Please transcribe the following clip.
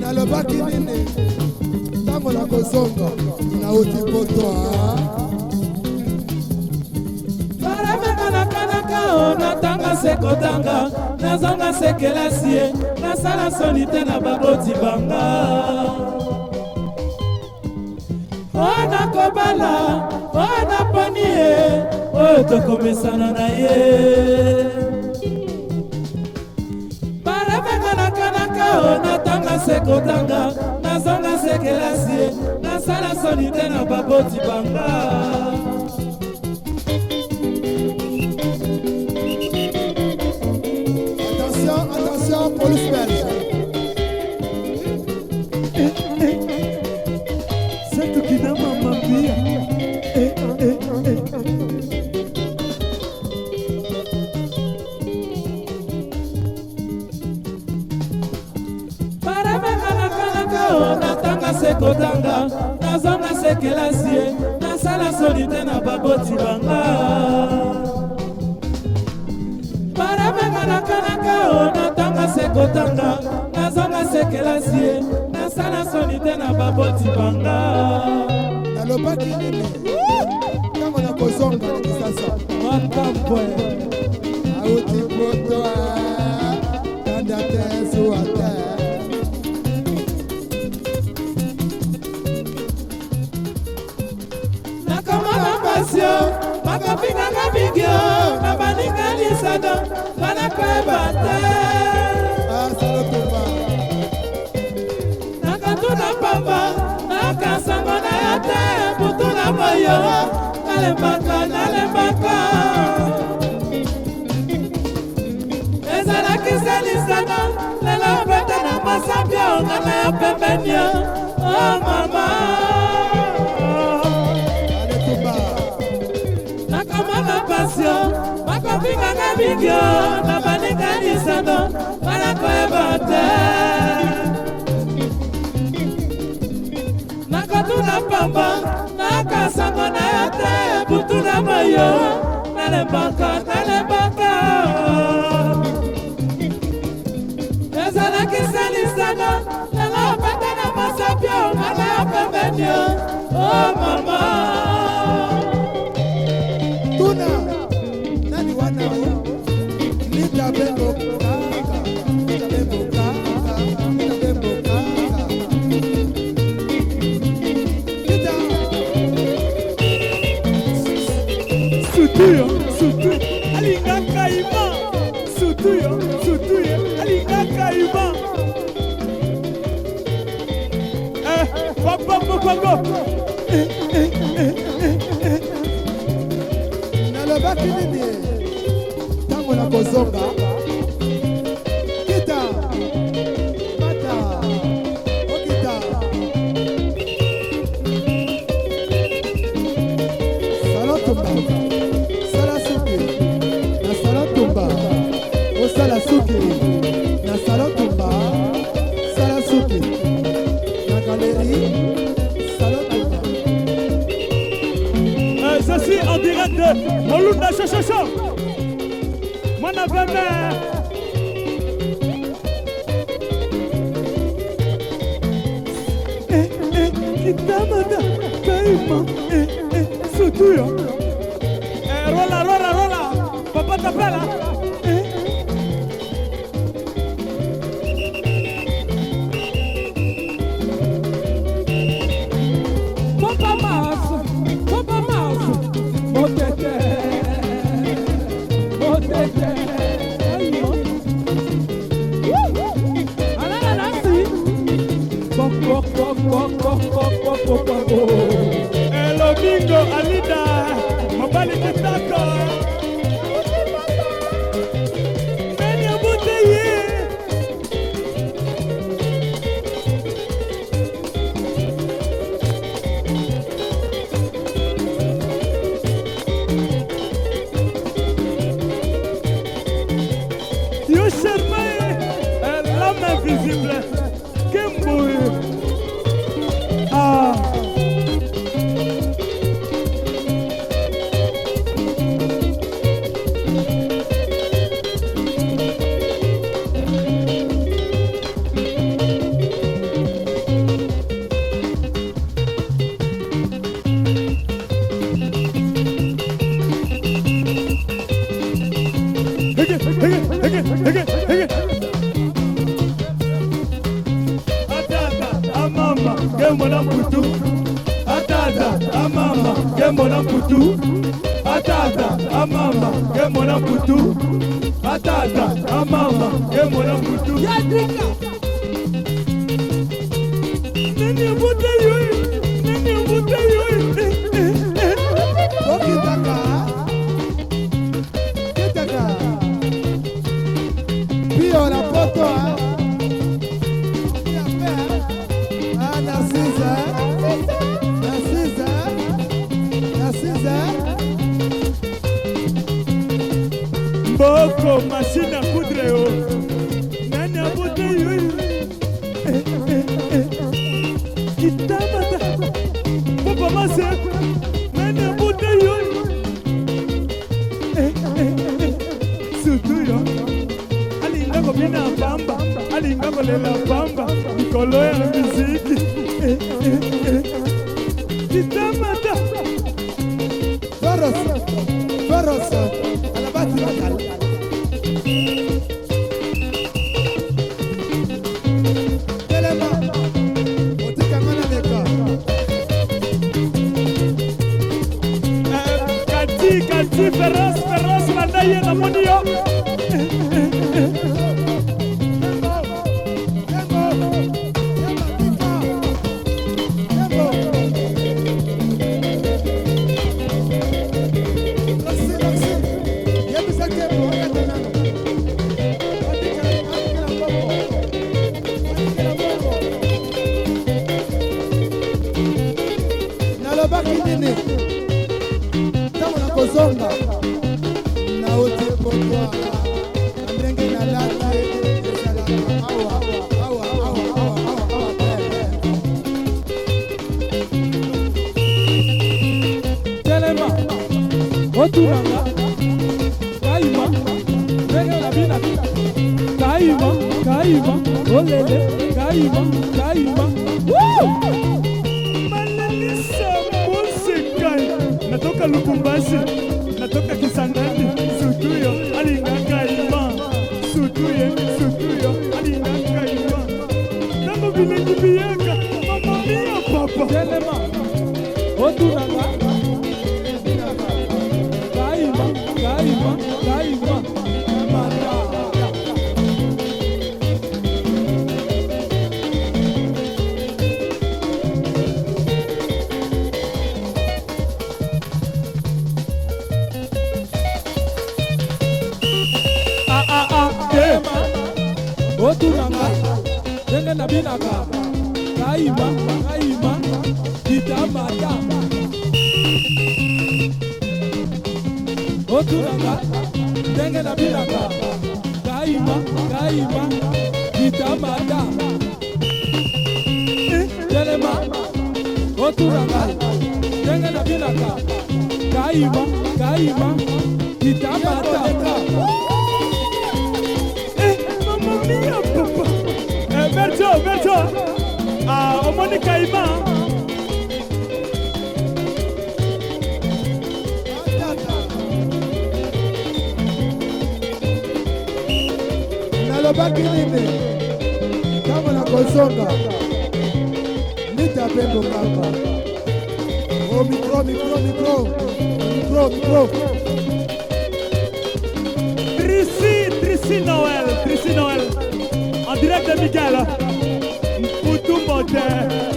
nalobaki nini ntango nakozonga nauti kotoa baramekanakanaka natanga se kotanga nazanga se kelasi ye nasala soni te na baboti banga oyo nakobala oyo naponi ye oyo tokomesana na ye se kotanga nazonga sekelasi nasala soni te na baboti banga kelasi ye nasala soni te na baboti banga nalobaki nini ntango na kozonga kisasa matambwe auti moto kanda te zuwa te yo makapinanga mingio na baninga lisano banakoyeba te yo nalembaka nalembaka ezalaki selisana lelo pete na masambio ngana ya pembeni yo oma oh, nalembaka nalembaka ezalaki se lisanga lelo opete na masapio ngana ya pembenio o oh, mama tuna nani wana linda bengo sutu yo sutu alinga kaima sutu yo sutu ye alinga kaima eh, papapopango nalobaki nini ntango na kozonga en direct de Olunda Chachacha. Mon aveu eh, eh, kitamata kaima eh, sotuyo rola rola rola papatapela Hello, Mingo, Anita, Mobali Kitako. atata amama ye mwana putu atata amama ye mwana putu Kitamata Ferosa Ferosa Alabati Bakal Telema Otika Mana Deka Kati Kati Ferosa Ferosa Mandaye Namonio Ferosa otunanga kaima ndenge na bina kaima kaima olele kaima kaima malalisa mosika natoka lukumbasi natoka kisangani sutuyo alinga kaima sutuye sutuyo alinga kaima ntango bilengi biyaka mamaria papa telema otunanga otunanga ndenge nabinaka kayima kayima kitamata otunanga ndenge nabinaka kayima kayima kitamata telema otunanga ndenge nabinaka kayima kayima kitamata obaki nini ntango na kozonga lita mpe bokamba o oh, mikro mikro mikro mikro mikro trisi trisi noel trisi noel en direct de miguel mutumbote